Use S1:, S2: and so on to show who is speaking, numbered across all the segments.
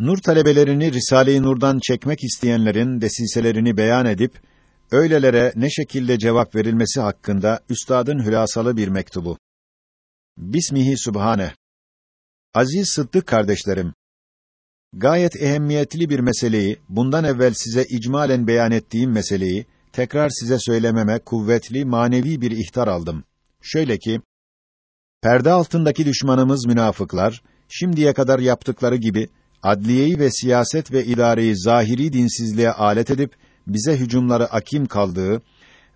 S1: Nur talebelerini Risale-i Nur'dan çekmek isteyenlerin desiselerini beyan edip öylelere ne şekilde cevap verilmesi hakkında üstadın hülasalı bir mektubu. Bismihi Sübhane. Aziz Sıddık kardeşlerim, gayet ehemmiyetli bir meseleyi, bundan evvel size icmalen beyan ettiğim meseleyi, tekrar size söylememe kuvvetli, manevi bir ihtar aldım. Şöyle ki, perde altındaki düşmanımız münafıklar, şimdiye kadar yaptıkları gibi, adliyeyi ve siyaset ve idareyi zahiri dinsizliğe alet edip, bize hücumları akim kaldığı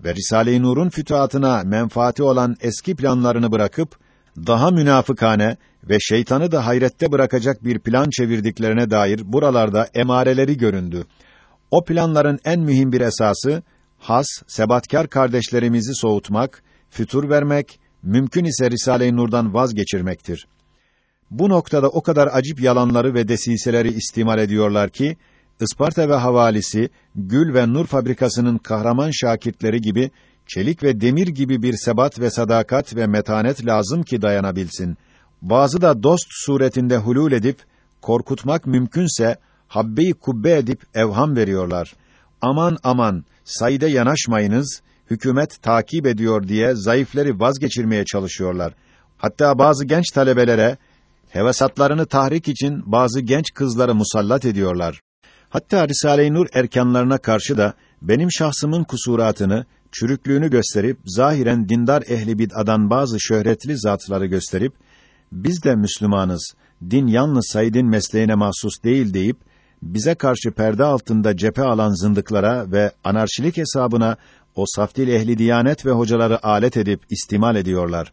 S1: ve Risale-i Nur'un fütuhatına menfaati olan eski planlarını bırakıp, daha münafıkane ve şeytanı da hayrette bırakacak bir plan çevirdiklerine dair buralarda emareleri göründü. O planların en mühim bir esası, has, sebatkar kardeşlerimizi soğutmak, fütur vermek, mümkün ise Risale-i Nur'dan vazgeçirmektir. Bu noktada o kadar acip yalanları ve desiseleri istimal ediyorlar ki, Isparta ve havalisi, gül ve nur fabrikasının kahraman şakirtleri gibi, çelik ve demir gibi bir sebat ve sadakat ve metanet lazım ki dayanabilsin. Bazı da dost suretinde hulul edip, korkutmak mümkünse, habbe-i kubbe edip evham veriyorlar. Aman aman, sayde yanaşmayınız, hükümet takip ediyor diye zayıfları vazgeçirmeye çalışıyorlar. Hatta bazı genç talebelere, hevesatlarını tahrik için bazı genç kızları musallat ediyorlar. Hatta Risale-i Nur erkanlarına karşı da benim şahsımın kusuratını, çürüklüğünü gösterip zahiren dindar ehli bid'adan bazı şöhretli zatları gösterip biz de Müslümanız. Din yalnız Said'in mesleğine mahsus değil deyip bize karşı perde altında cephe alan zındıklara ve anarşilik hesabına o saftil ehli diyanet ve hocaları alet edip istimal ediyorlar.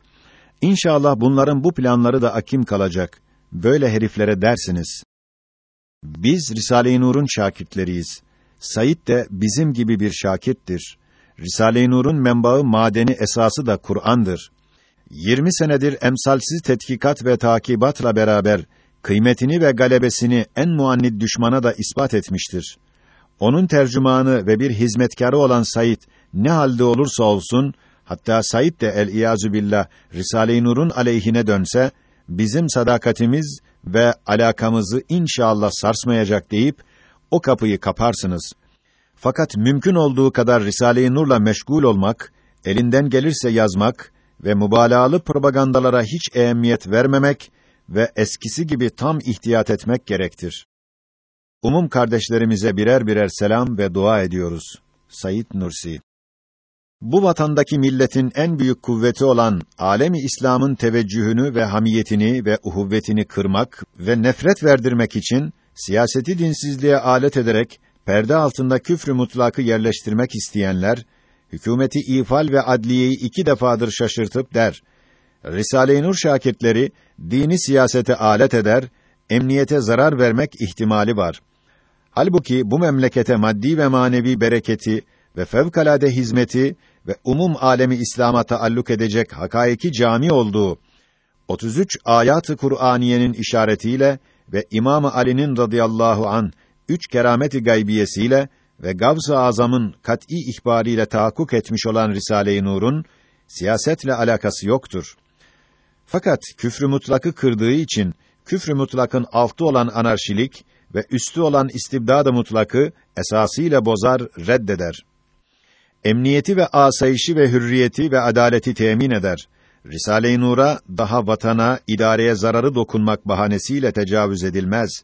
S1: İnşallah bunların bu planları da akim kalacak. Böyle heriflere dersiniz. Biz Risale-i Nur'un şakirtleriyiz. Said de bizim gibi bir şakirttir. Risale-i Nur'un menbaı madeni esası da Kur'an'dır. 20 senedir emsalsiz tetkikat ve takibatla beraber kıymetini ve galebesini en muannid düşmana da ispat etmiştir. Onun tercümanı ve bir hizmetkarı olan Said ne halde olursa olsun, hatta Said de el iyazu billah Risale-i Nur'un aleyhine dönse, bizim sadakatimiz ve alakamızı inşallah sarsmayacak deyip o kapıyı kaparsınız. Fakat mümkün olduğu kadar Risale-i Nur'la meşgul olmak, elinden gelirse yazmak ve mübalağalı propagandalara hiç ehemmiyet vermemek ve eskisi gibi tam ihtiyat etmek gerektir. Umum kardeşlerimize birer birer selam ve dua ediyoruz. Sayit Nursi bu vatandaki milletin en büyük kuvveti olan alemi İslam'ın teveccühünü ve hamiyetini ve uhuvvetini kırmak ve nefret verdirmek için siyaseti dinsizliğe alet ederek perde altında küfrü mutlakı yerleştirmek isteyenler hükümeti ifal ve adliyeyi iki defadır şaşırtıp der. Risale-i Nur şakirtleri dini siyasete alet eder, emniyete zarar vermek ihtimali var. Halbuki bu memlekete maddi ve manevi bereketi ve fevkalade hizmeti ve umum alemi İslam'a taalluk edecek hakaiki cami olduğu 33 ayat-ı Kur'aniyenin işaretiyle ve İmam Ali'nin radıyallahu an üç kerameti gaybiyesiyle ve Gavs-ı Azam'ın kat'î ihbariyle tahakkuk etmiş olan Risale-i Nur'un siyasetle alakası yoktur. Fakat küfrü mutlakı kırdığı için küfrü mutlakın altı olan anarşilik ve üstü olan istibdad-ı mutlakı esasıyla bozar, reddeder emniyeti ve asayişi ve hürriyeti ve adaleti temin eder. Risale-i Nur'a daha vatana, idareye zararı dokunmak bahanesiyle tecavüz edilmez.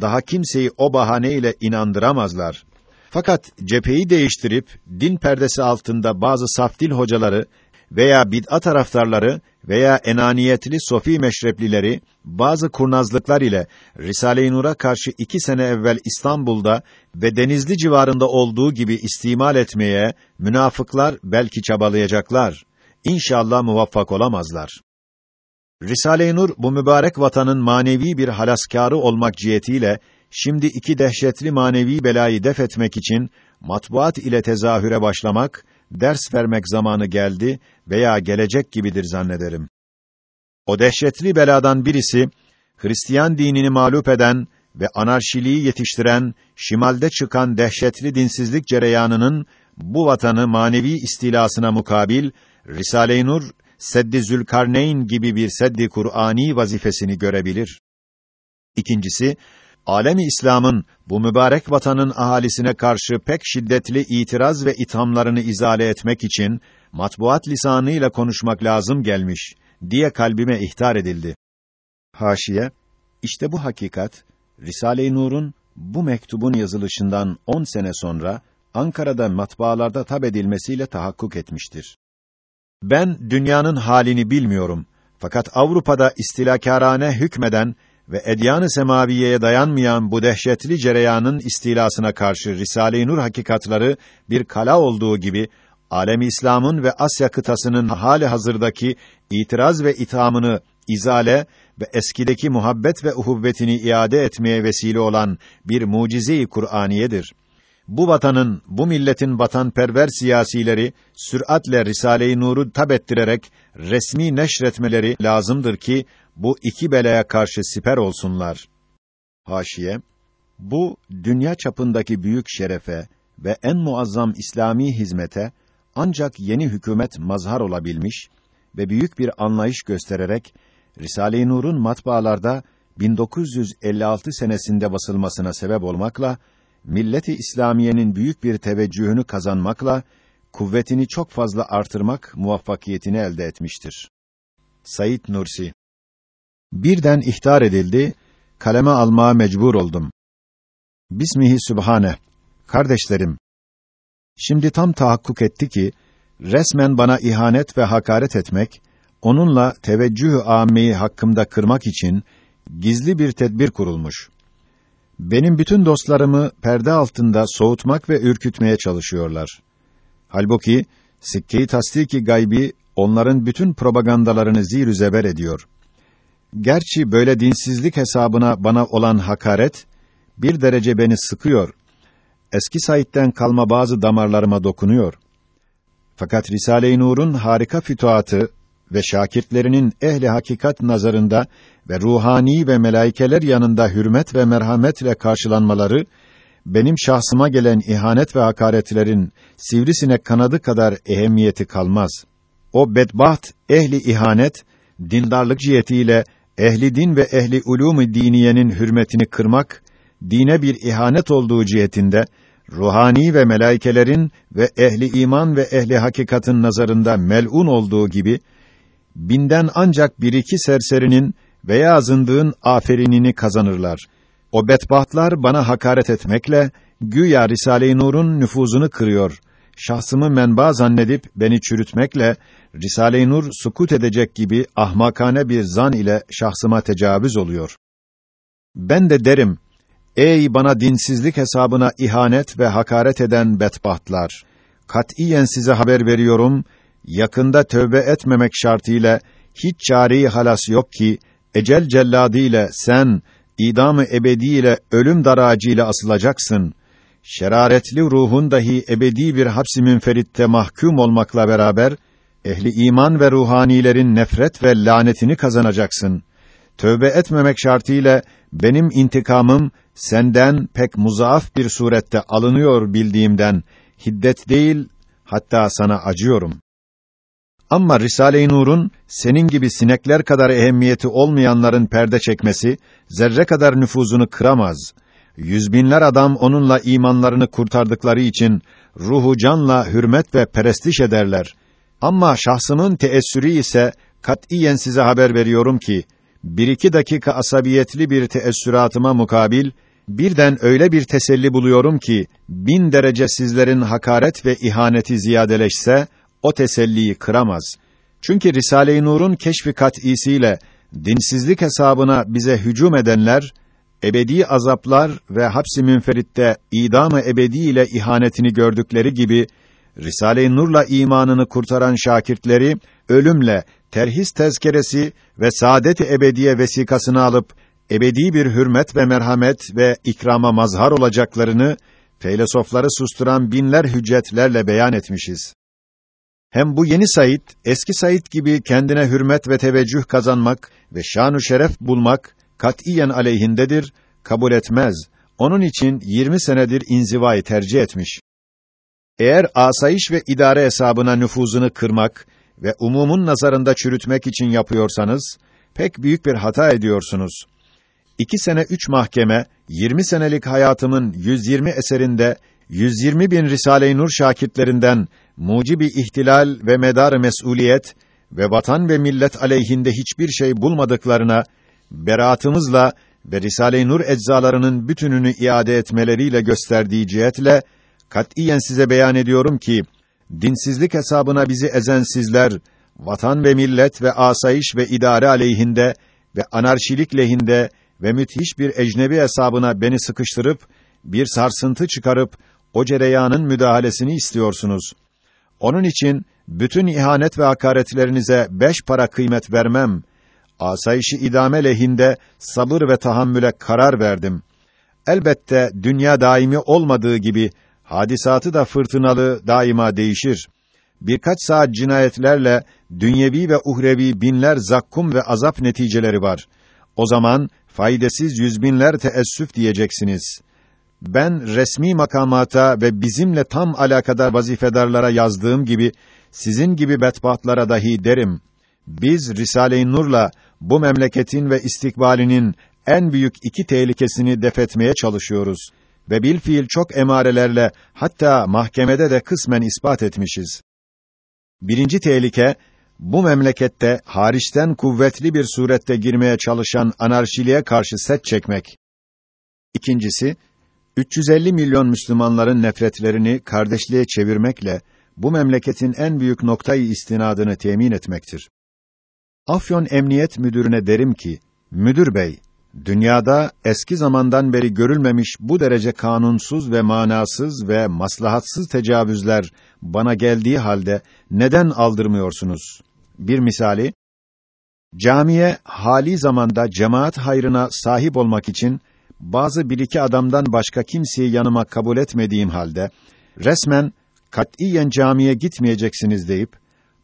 S1: Daha kimseyi o bahane ile inandıramazlar. Fakat cepheyi değiştirip din perdesi altında bazı saftil hocaları veya bid'at taraftarları veya enaniyetli sofi meşreplileri bazı kurnazlıklar ile Risale-i Nur'a karşı iki sene evvel İstanbul'da ve Denizli civarında olduğu gibi istimal etmeye münafıklar belki çabalayacaklar. İnşallah muvaffak olamazlar. Risale-i Nur bu mübarek vatanın manevi bir halaskârı olmak cihetiyle şimdi iki dehşetli manevi belayı def etmek için matbuat ile tezahüre başlamak ders vermek zamanı geldi veya gelecek gibidir zannederim. O dehşetli beladan birisi, Hristiyan dinini mağlup eden ve anarşiliği yetiştiren, şimalde çıkan dehşetli dinsizlik cereyanının bu vatanı manevi istilasına mukabil, Risale-i Nur, Seddi Zülkarneyn gibi bir seddi Kur'ani vazifesini görebilir. İkincisi, alemi İslam'ın bu mübarek vatanın ahalisine karşı pek şiddetli itiraz ve ithamlarını izale etmek için matbuat lisanıyla konuşmak lazım gelmiş diye kalbime ihtar edildi. Haşiye işte bu hakikat Risale-i Nur'un bu mektubun yazılışından on sene sonra Ankara'da matbaalarda tab edilmesiyle tahakkuk etmiştir. Ben dünyanın halini bilmiyorum. Fakat Avrupa'da istilakârane hükmeden ve edyan-ı semaviyeye dayanmayan bu dehşetli cereyanın istilasına karşı Risale-i Nur hakikatları bir kala olduğu gibi alem İslam'ın ve Asya kıtasının hali hazırdaki itiraz ve ithamını izale ve eskideki muhabbet ve uhuvvetini iade etmeye vesile olan bir mucize-i Kur'aniyedir. Bu vatanın, bu milletin vatanperver siyasileri süratle Risale-i Nur'u tabettirerek resmi neşretmeleri lazımdır ki bu iki belaya karşı siper olsunlar. Haşiye bu dünya çapındaki büyük şerefe ve en muazzam İslami hizmete ancak yeni hükümet mazhar olabilmiş ve büyük bir anlayış göstererek Risale-i Nur'un matbaalarda 1956 senesinde basılmasına sebep olmakla milleti İslamiyenin büyük bir teveccühünü kazanmakla kuvvetini çok fazla artırmak muvaffakiyetini elde etmiştir. Said Nursi Birden ihtar edildi, kaleme almaya mecbur oldum. Bismihi Sübhane. Kardeşlerim, şimdi tam tahakkuk etti ki, resmen bana ihanet ve hakaret etmek, onunla teveccüh-ü âmmeyi hakkımda kırmak için, gizli bir tedbir kurulmuş. Benim bütün dostlarımı perde altında soğutmak ve ürkütmeye çalışıyorlar. Halbuki, sikke-i tasdiki gaybi, onların bütün propagandalarını zir zeber ediyor. Gerçi böyle dinsizlik hesabına bana olan hakaret, bir derece beni sıkıyor. Eski Said'den kalma bazı damarlarıma dokunuyor. Fakat Risale-i Nur'un harika fütuhatı ve şakirtlerinin ehli hakikat nazarında ve ruhani ve melaikeler yanında hürmet ve merhametle karşılanmaları benim şahsıma gelen ihanet ve hakaretlerin sivrisinek kanadı kadar ehemmiyeti kalmaz. O bedbaht ehli ihanet dindarlık cihetiyle ehli din ve ehli ulûm-i diniyenin hürmetini kırmak dine bir ihanet olduğu cihetinde ruhani ve melaikelerin ve ehli iman ve ehli hakikatin nazarında mel'un olduğu gibi binden ancak bir iki serserinin veya zındığın aferinini kazanırlar. O bedbahtlar bana hakaret etmekle güya Risale-i Nur'un nüfuzunu kırıyor. Şahsımı menba zannedip beni çürütmekle Risale-i Nur sukut edecek gibi ahmakane bir zan ile şahsıma tecavüz oluyor. Ben de derim, ey bana dinsizlik hesabına ihanet ve hakaret eden bedbahtlar! Katiyen size haber veriyorum, yakında tövbe etmemek şartıyla hiç çareyi halas yok ki ecel celladı ile sen idamı ebedi ile ölüm daracıyla asılacaksın. Şeraretli ruhun dahi ebedi bir hapsi münferitte mahkum olmakla beraber ehli iman ve ruhanilerin nefret ve lanetini kazanacaksın. Tövbe etmemek şartıyla benim intikamım senden pek muzaaf bir surette alınıyor bildiğimden hiddet değil hatta sana acıyorum. Ama Risale-i Nur'un senin gibi sinekler kadar ehemmiyeti olmayanların perde çekmesi zerre kadar nüfuzunu kıramaz. Yüzbinler adam onunla imanlarını kurtardıkları için ruhu canla hürmet ve perestiş ederler. Ama şahsımın teessürü ise katiyen size haber veriyorum ki bir iki dakika asabiyetli bir teessüratıma mukabil birden öyle bir teselli buluyorum ki bin derece sizlerin hakaret ve ihaneti ziyadeleşse o teselliyi kıramaz. Çünkü Risale-i Nur'un keşfi kat'isiyle dinsizlik hesabına bize hücum edenler ebedi azaplar ve hapsi münferitte idam-ı ebedi ile ihanetini gördükleri gibi Risale-i Nur'la imanını kurtaran şakirtleri ölümle terhis tezkeresi ve saadet-i ebediye vesikasını alıp ebedi bir hürmet ve merhamet ve ikrama mazhar olacaklarını filozofları susturan binler hüccetlerle beyan etmişiz. Hem bu yeni Said, eski Said gibi kendine hürmet ve teveccüh kazanmak ve şanu şeref bulmak katiyen aleyhindedir, kabul etmez. Onun için 20 senedir inzivayı tercih etmiş. Eğer asayiş ve idare hesabına nüfuzunu kırmak ve umumun nazarında çürütmek için yapıyorsanız, pek büyük bir hata ediyorsunuz. İki sene üç mahkeme, 20 senelik hayatımın 120 eserinde 120 bin Risale-i Nur şakitlerinden mucibi ihtilal ve medar mesuliyet ve vatan ve millet aleyhinde hiçbir şey bulmadıklarına beraatımızla ve Risale-i Nur eczalarının bütününü iade etmeleriyle gösterdiği cihetle katiyen size beyan ediyorum ki dinsizlik hesabına bizi ezen sizler vatan ve millet ve asayiş ve idare aleyhinde ve anarşilik lehinde ve müthiş bir ecnebi hesabına beni sıkıştırıp bir sarsıntı çıkarıp o cereyanın müdahalesini istiyorsunuz. Onun için bütün ihanet ve hakaretlerinize beş para kıymet vermem. Asayişi idame lehinde sabır ve tahammüle karar verdim. Elbette dünya daimi olmadığı gibi hadisatı da fırtınalı daima değişir. Birkaç saat cinayetlerle dünyevi ve uhrevi binler zakkum ve azap neticeleri var. O zaman faydasız yüz binler teessüf diyeceksiniz. Ben resmi makamata ve bizimle tam alakadar vazifedarlara yazdığım gibi sizin gibi bedbahtlara dahi derim. Biz Risale-i Nur'la bu memleketin ve istikbalinin en büyük iki tehlikesini defetmeye çalışıyoruz ve bilfiil çok emarelerle hatta mahkemede de kısmen ispat etmişiz. Birinci tehlike bu memlekette hariçten kuvvetli bir surette girmeye çalışan anarşiliğe karşı set çekmek. İkincisi 350 milyon Müslümanların nefretlerini kardeşliğe çevirmekle bu memleketin en büyük noktayı istinadını temin etmektir. Afyon Emniyet Müdürüne derim ki, müdür bey, dünyada eski zamandan beri görülmemiş bu derece kanunsuz ve manasız ve maslahatsız tecavüzler bana geldiği halde neden aldırmıyorsunuz? Bir misali, camiye hali zamanda cemaat hayrına sahip olmak için bazı bir iki adamdan başka kimseyi yanıma kabul etmediğim halde resmen katiyen camiye gitmeyeceksiniz deyip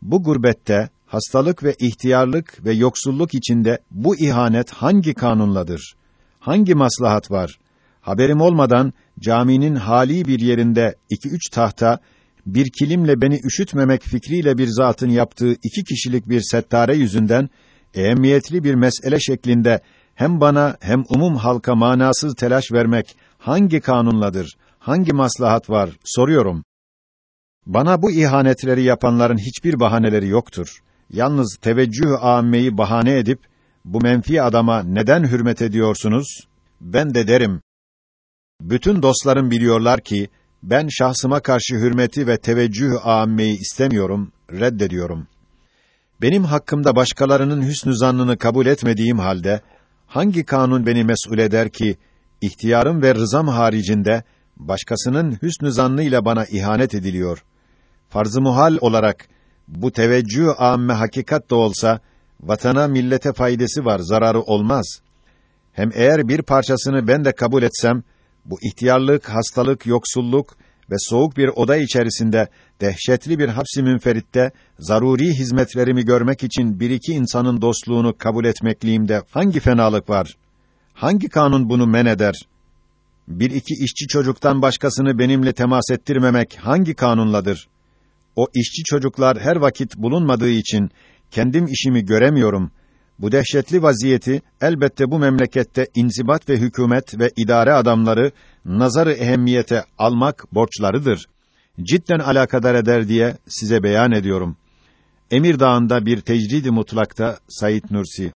S1: bu gurbette hastalık ve ihtiyarlık ve yoksulluk içinde bu ihanet hangi kanunladır? Hangi maslahat var? Haberim olmadan caminin hali bir yerinde iki üç tahta bir kilimle beni üşütmemek fikriyle bir zatın yaptığı iki kişilik bir settare yüzünden ehemmiyetli bir mesele şeklinde hem bana hem umum halka manasız telaş vermek hangi kanunladır? Hangi maslahat var? Soruyorum. Bana bu ihanetleri yapanların hiçbir bahaneleri yoktur. Yalnız teveccüh âmmeyi bahane edip bu menfi adama neden hürmet ediyorsunuz? Ben de derim. Bütün dostlarım biliyorlar ki ben şahsıma karşı hürmeti ve teveccüh âmmeyi istemiyorum, reddediyorum. Benim hakkımda başkalarının hüsnü zannını kabul etmediğim halde hangi kanun beni mesul eder ki ihtiyarım ve rızam haricinde başkasının hüsnü zannıyla bana ihanet ediliyor? Farz-ı muhal olarak bu teveccüh âmme hakikat da olsa vatana millete faydası var, zararı olmaz. Hem eğer bir parçasını ben de kabul etsem bu ihtiyarlık, hastalık, yoksulluk ve soğuk bir oda içerisinde dehşetli bir hapsi münferitte zaruri hizmetlerimi görmek için bir iki insanın dostluğunu kabul etmekliğimde hangi fenalık var? Hangi kanun bunu men eder? Bir iki işçi çocuktan başkasını benimle temas ettirmemek hangi kanunladır? O işçi çocuklar her vakit bulunmadığı için kendim işimi göremiyorum. Bu dehşetli vaziyeti elbette bu memlekette inzibat ve hükümet ve idare adamları nazarı ehemmiyete almak borçlarıdır. Cidden alakadar eder diye size beyan ediyorum. Emir Dağı'nda bir tecrid-i mutlakta Said Nursi